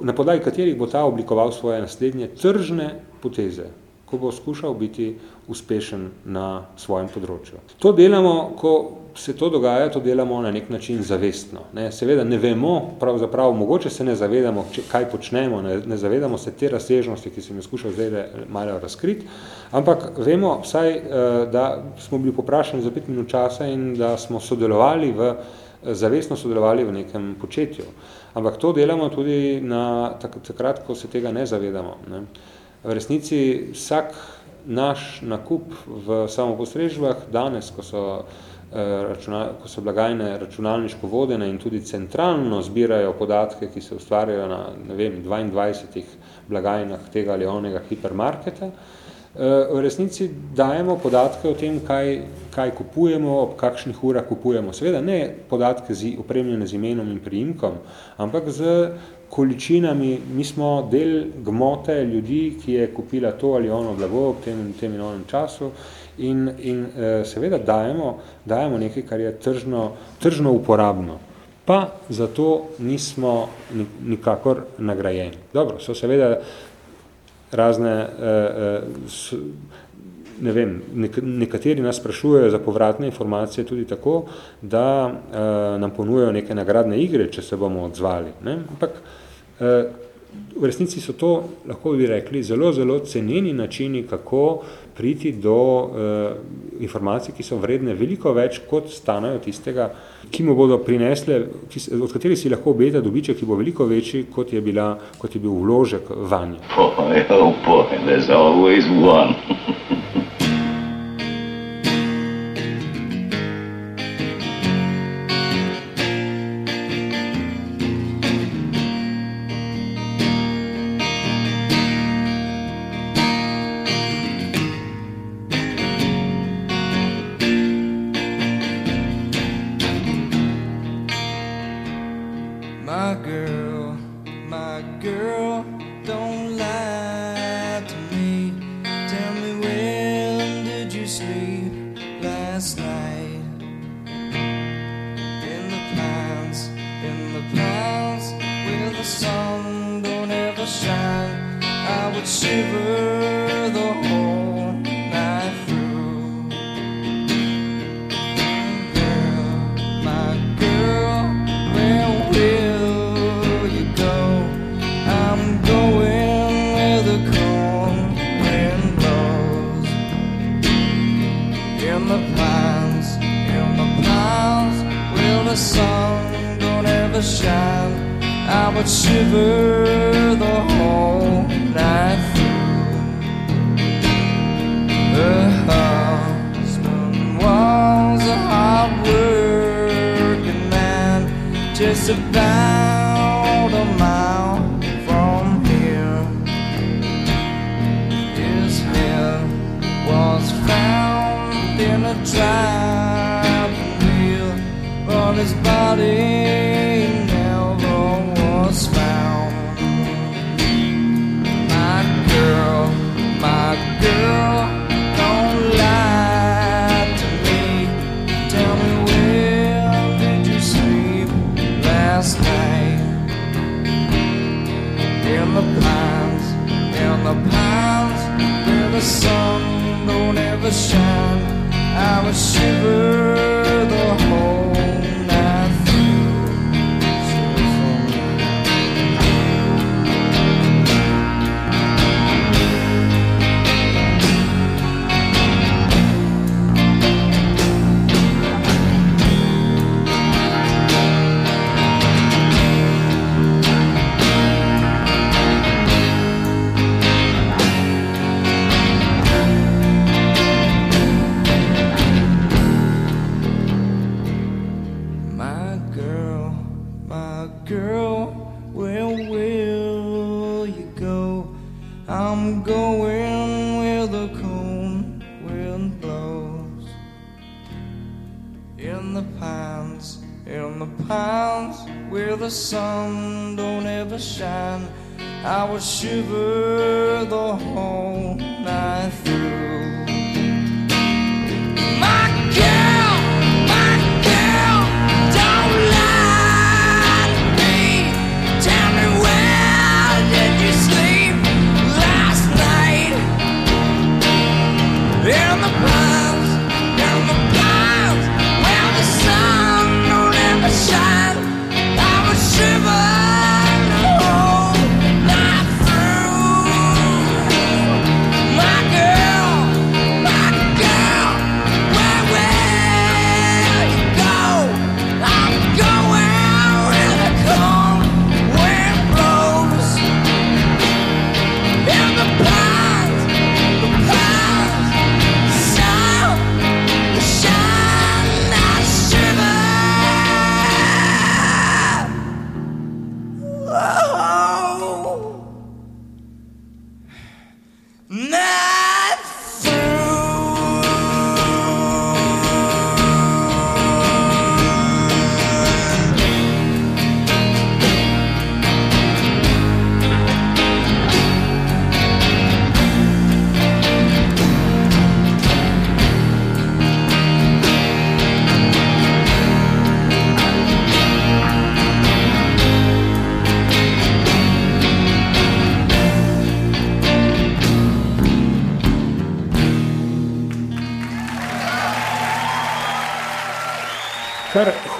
na podlagi katerih bo ta oblikoval svoje naslednje tržne poteze, ko bo skušal biti uspešen na svojem področju. To delamo, ko se to dogaja, to delamo na nek način zavestno. Ne? Seveda ne vemo, pravzaprav, mogoče se ne zavedamo, če, kaj počnemo, ne, ne zavedamo se te razsežnosti, ki sem jo skušal zdaj malo razkriti, ampak vemo vsaj, eh, da smo bili poprašeni za pet minut časa in da smo sodelovali v zavestno sodelovali v nekem početju. Ampak to delamo tudi na tak, takrat, ko se tega ne zavedamo. Ne. V resnici vsak naš nakup v samopostrežbah danes, ko so, eh, računa, ko so blagajne računalniško vodene in tudi centralno zbirajo podatke, ki se ustvarjajo na ne vem, 22 blagajnah tega ali onega hipermarketa, v resnici dajemo podatke o tem, kaj, kaj kupujemo, ob kakšnih urah kupujemo. Seveda ne podatke z, opremljene z imenom in priimkom, ampak z količinami, mi smo del gmote ljudi, ki je kupila to ali ono blago v tem, tem in onem času in, in eh, seveda dajemo, dajemo nekaj, kar je tržno, tržno uporabno. Pa zato nismo nikakor nagrajeni. Dobro, so seveda razne, eh, eh, ne vem, nekateri nas sprašujejo za povratne informacije tudi tako, da eh, nam ponujajo neke nagradne igre, če se bomo odzvali. Ne? Ampak v resnici so to, lahko bi rekli, zelo, zelo ceneni načini, kako priti do informacij, ki so vredne veliko več, kot stanajo tistega, ki mu bodo prinesle, ki, od katerih si lahko obeta dobiček, ki bo veliko večji, kot je, bila, kot je bil vložek vanje. Oh, oh boy, there's always one.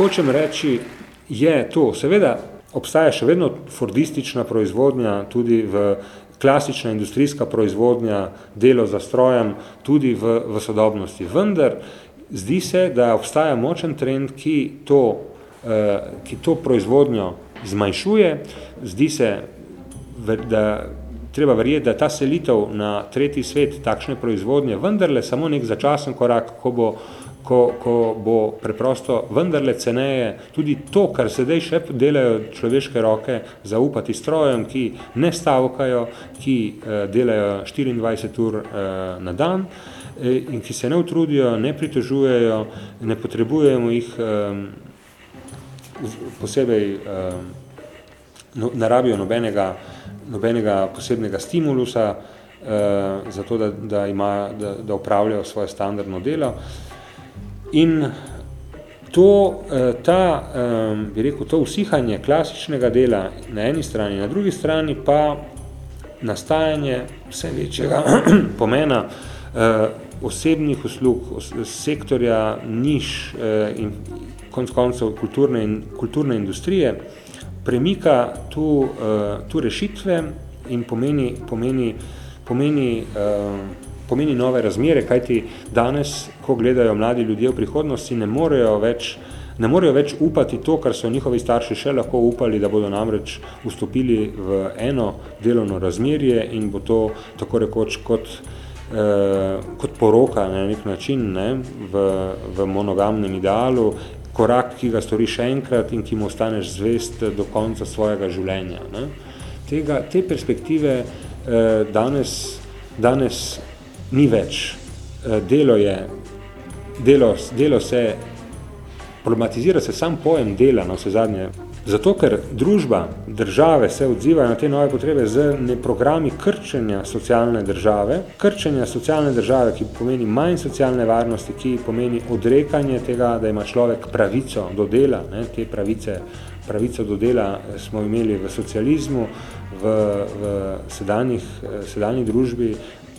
hočem reči, je to. Seveda obstaja še vedno fordistična proizvodnja, tudi v klasična industrijska proizvodnja, delo za strojem, tudi v, v sodobnosti. Vendar zdi se, da obstaja močen trend, ki to, eh, ki to proizvodnjo zmanjšuje. Zdi se, da treba verjeti, da ta selitev na tretji svet takšne proizvodnje vendarle samo nek začasen korak, ko bo ko, ko bo preprosto vendarle ceneje tudi to, kar sedaj še delajo človeške roke, zaupati strojem, ki ne stavkajo, ki eh, delajo 24 ur eh, na dan eh, in ki se ne utrudijo, ne pritožujejo, ne potrebujemo jih eh, posebej eh, no, ne rabijo nobenega, nobenega posebnega stimulusa, eh, zato da, da, ima, da, da upravljajo svoje standardno delo. In to, eh, ta, bi rekel, to usihanje klasičnega dela na eni strani, na drugi strani pa nastajanje vse večjega pomena eh, osebnih uslug, sektorja niš eh, in konc koncev kulturne, in, kulturne industrije, premika tu, tu rešitve in pomeni, pomeni, pomeni, pomeni nove razmere, kajti danes, ko gledajo mladi ljudje v prihodnosti, ne morejo več ne morejo več upati to, kar so njihovi starši še lahko upali, da bodo namreč vstopili v eno delovno razmerje in bo to tako rekoč kot, eh, kot poroka na nek način ne, v, v monogamnem idealu, korak, ki ga storiš enkrat in ki mu ostaneš zvest do konca svojega življenja. Ne. Tega, te perspektive eh, danes, danes ni več. Eh, delo je, delo, delo se, problematizira se sam pojem dela na vse zadnje. Zato, ker družba, države se odzivajo na te nove potrebe z ne programi krčenja socialne države, krčenja socialne države, ki pomeni manj socialne varnosti, ki pomeni odrekanje tega, da ima človek pravico do dela, ne, te pravice pravico do dela smo imeli v socializmu, v, v sedanjih, sedanji družbi,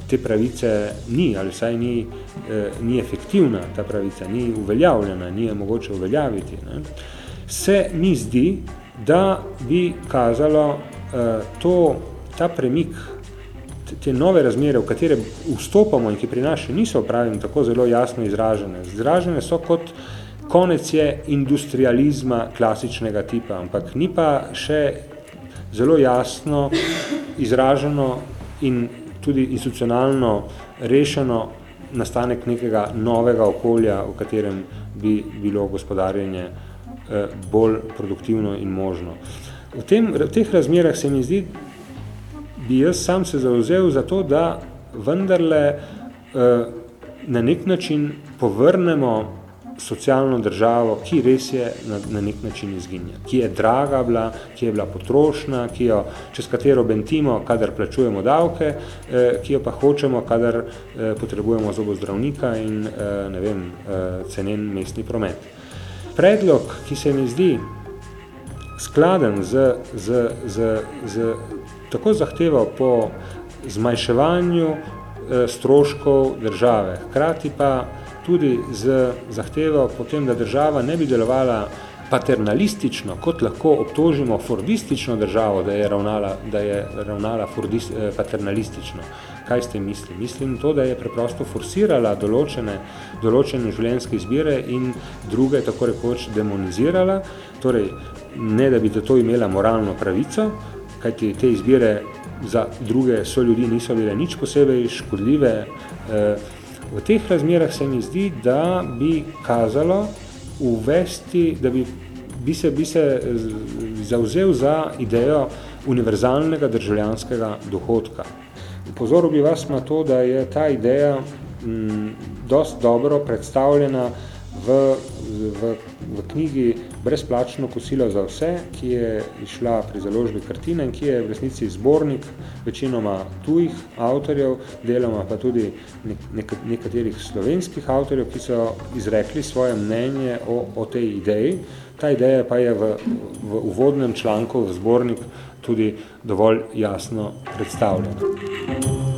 te pravice ni, ali vsaj ni, ni efektivna ta pravica, ni uveljavljena, ni je mogoče uveljaviti. Ne. Se mi zdi, da bi kazalo to, ta premik te nove razmere, v katere vstopamo in ki pri nas še niso pravim tako zelo jasno izražene. Izražene so kot konec je industrializma klasičnega tipa, ampak ni pa še zelo jasno izraženo in tudi institucionalno rešeno nastanek nekega novega okolja, v katerem bi bilo gospodarjenje bolj produktivno in možno. V, tem, v teh razmerah se mi zdi, bi jaz sam se zauzel za to, da vendarle eh, na nek način povrnemo socialno državo, ki res je na, na nek način izginja, ki je draga bila, ki je bila potrošna, ki jo, čez katero bentimo, kadar plačujemo davke, eh, ki jo pa hočemo, kadar eh, potrebujemo zobozdravnika in eh, ne vem, eh, cenen mestni promet. Predlog, ki se mi zdi skladen z, z, z, z tako zahteval po zmanjševanju eh, stroškov države. Hkrati pa tudi z zahtevo potem, da država ne bi delovala paternalistično, kot lahko obtožimo fordistično državo, da je ravnala, da je ravnala fordist, eh, paternalistično. Kaj ste misli? Mislim to, da je preprosto forsirala določene, določene življenjske izbire in druge tako rekoč demonizirala, torej ne da bi to imela moralno pravico, kajti te izbire za druge so ljudi niso bile nič posebej škodljive. Eh, v teh razmerah se mi zdi, da bi kazalo uvesti, da bi, bi, se, bi se zauzel za idejo univerzalnega državljanskega dohodka. Pozoril bi vas na to, da je ta ideja m, dost dobro predstavljena v, v, v knjigi Brezplačno kosilo za vse, ki je išla pri založbi Kartine in ki je v resnici zbornik večinoma tujih avtorjev, deloma pa tudi nek, nekaterih slovenskih avtorjev, ki so izrekli svoje mnenje o, o tej ideji. Ta ideja pa je v, v uvodnem članku v zbornik tudi dovolj jasno predstavljena.